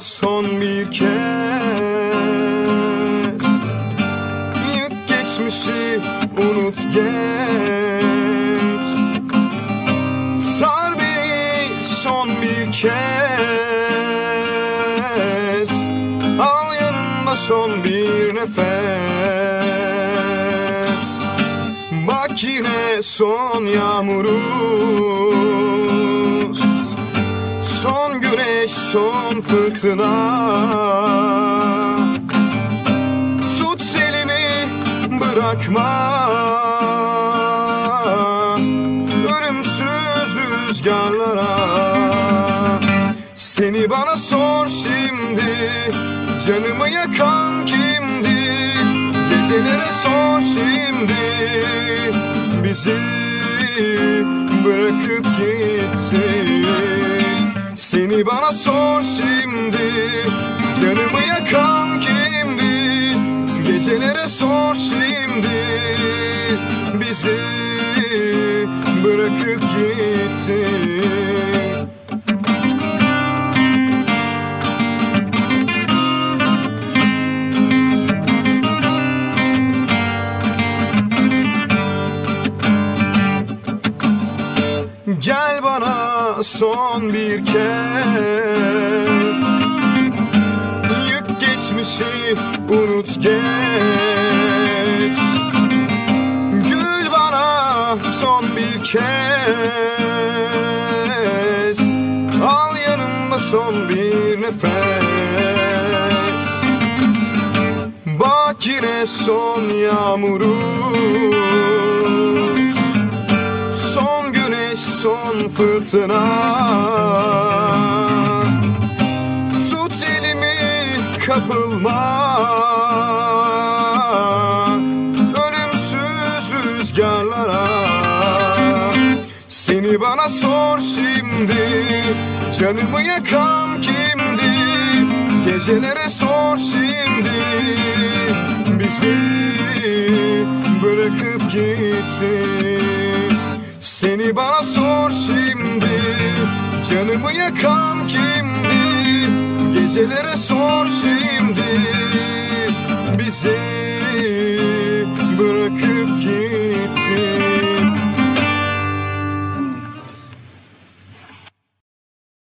son bir kez. Yük geçmişi unut geç. Sar beni son bir kez. Al yanımda son bir nefes. Bak yine son yağmuruz son fırtına. Tut elimi, bırakma. Ölümsüz rüzgarlara. Seni bana sor şimdi Canımı yakan kimdi? Gecelere sor şimdi Bizi bırakıp gitti Seni bana sor şimdi. Canımı yakan kimdi? Gecelere sor şimdi. Bizi bırakıp gitti Gel bana son bir kez. Yük geçmişi unut geç. Gül bana son bir kez. Al yanımda son bir nefes. Bak yine son yağmuruz son fırtına. Tut elimi, kapılma. Ölümsüz rüzgarlara. Seni bana sor şimdi. Canımı yakan kimdi? Gecelere sor şimdi. Bizi bırakıp gitti seni bana sor şimdi. Canımı yakan kimdi Gecelere sor şimdi. Bizi